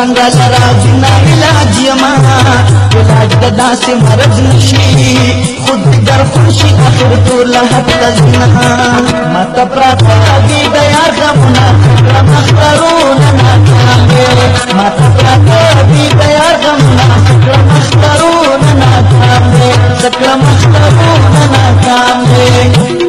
لرا جنا علاج مرض منگ خود در اخر زنا شکل مت دی دیا گم نکلوے مت پرتایا گم نمست نمست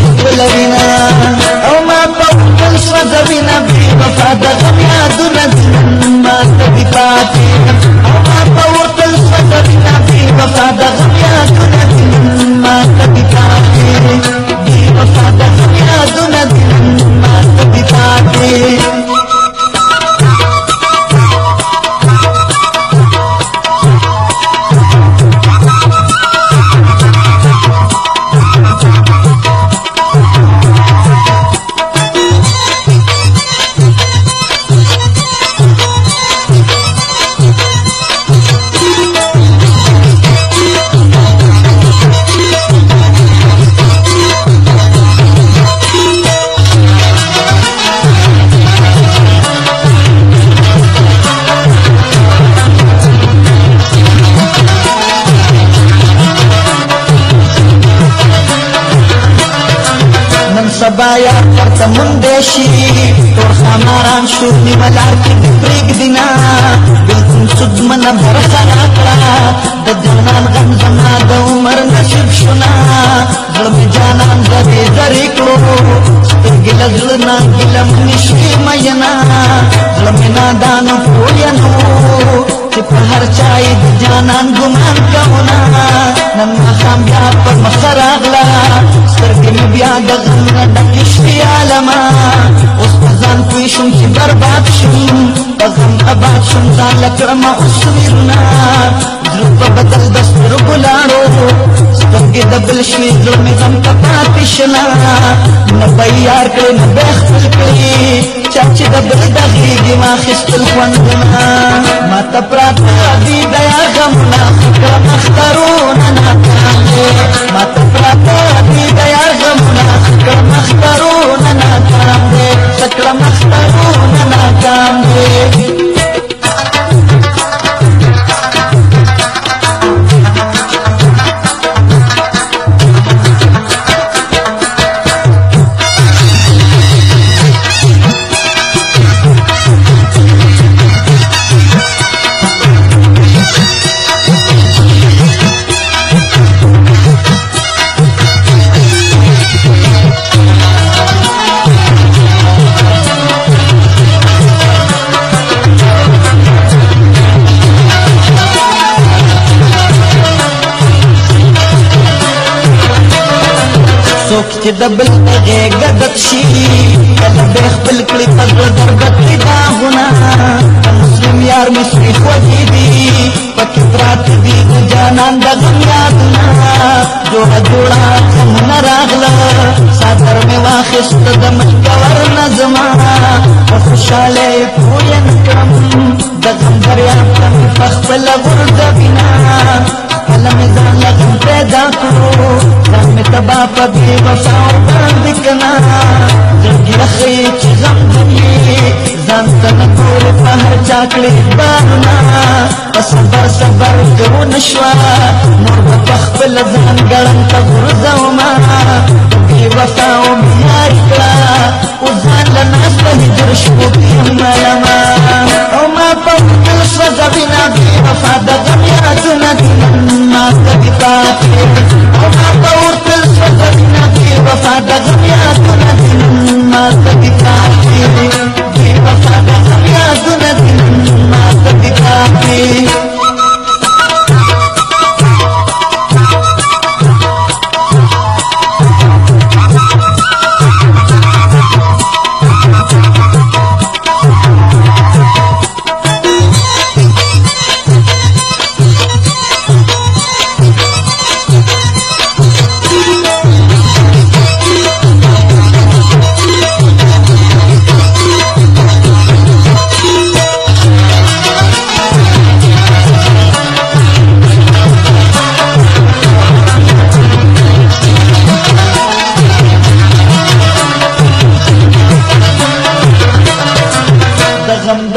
سبایا هرڅه مونږ شي ټول خماران شو نیمه لار کې دې پرېږدي نه بلکل څوځمنه برخه راکړه د جانان غم زما د عمر نصیب شو نه زړه مې جانان درې درې کړو سترګې له زړه نه ګیله مې شوې میینه زړه مې نادانه پویه نو چې په هر چا یې جانان ګمان کونا نن مخام بیا پر مخ راغلا سترګې مې بیا د غم نه ډکې شوې عالمه اوس په ځان پوه شوم چې برباد شوم په غم اباد شوم ځان له کړمه اوس ویرونه زړه په بدل د سترګو لاړو سترګې د بل شي زړه مې غم ته پاتې شله نه به یې یار کړې نه به خپل کړې چا چې د بل دغېږي ما اخیستل خوندونه پرات دی دیا غم نا فکر مخترو څوک چې د بل هغه غدت شي کله به خپل کړي په دربت کې داغونه مسلم یار مسلم خوږی دی پکې پرات دی جانان د غم یادونه جوړه جوړه څنګه راغله ساتر مې واخست د مشکور نظما خوشاله پوی نکړم د غم دریا په خپل غرد بنا قلم ځان لګم پیدا کړو تبا پدې وساو باندې کنا جنګي اخې چې غم دې ځان ته کور په هر چاکلې باندې صبر صبر کو نشوا نور بخبل ځان ګړن ته ورځو ما دې وفاو میار کړه او ځان له ناس په هجر ملما او ما په دل سزا بنا دې وفادار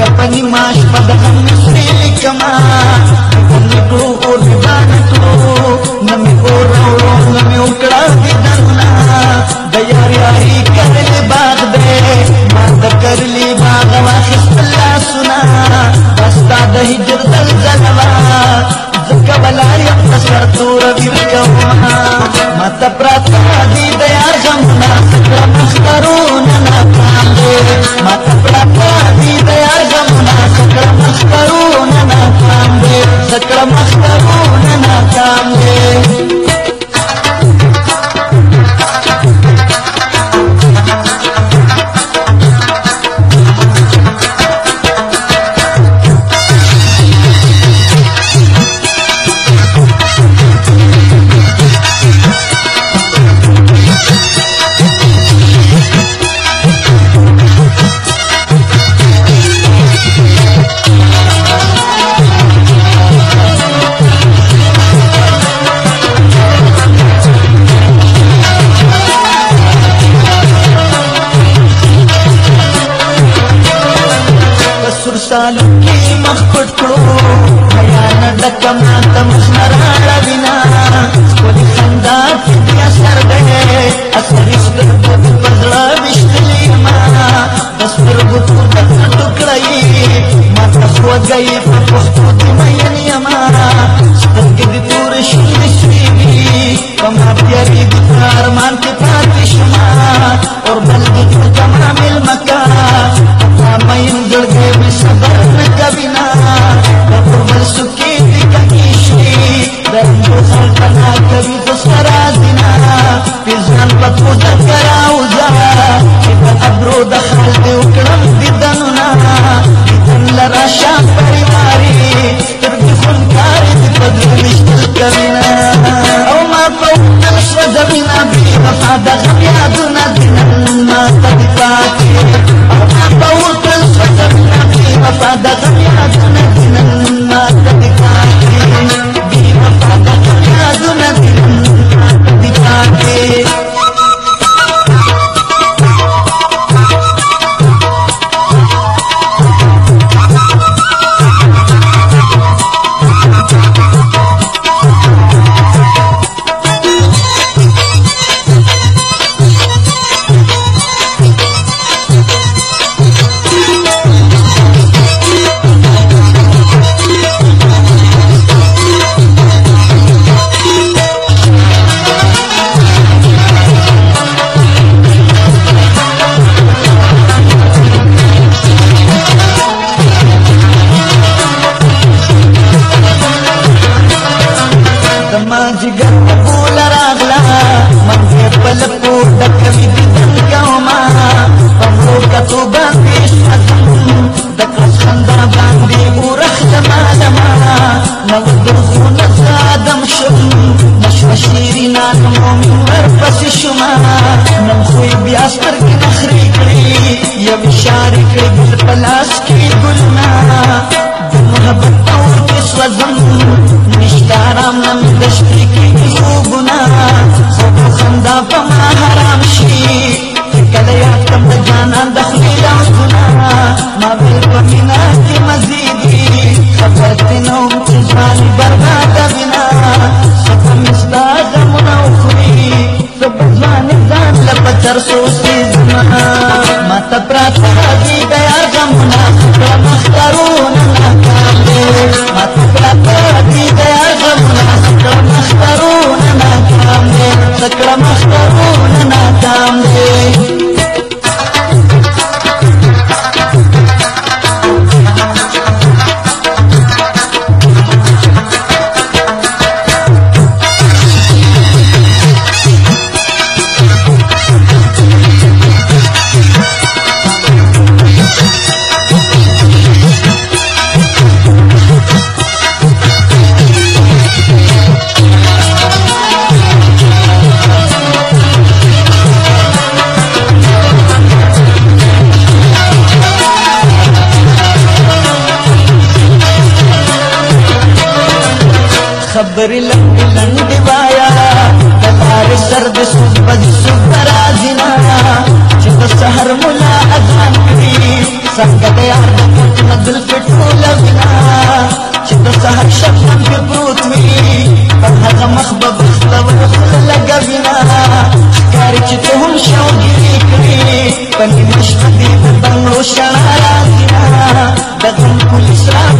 да понимаешь, подобный цели кома. Он не глупо дебанту, на мигору, на мигурасти дарна. Да я ряри карли багде, мада карли багва хистла суна. Баста дай дурдал жалва, зака балая пасар тура вилкова. Мата брат ¡Dale a l خبرې لنډې لنډې وایه د لارې سر د صبح د صبح راځي نه چې د سحر ملا اذان کړي څنګه د یار د پټ نه زلفې ټوله وینه چې د سحر شبنم کې پروت وي پر هغه مخ به بختور خوله لږه وینه ښکاري چې ته هم شوګیري کړې په نیمه شپه دې د بنګړو شڼه راځي نه د غم پولیس راغی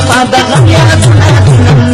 صادق يا سنادنا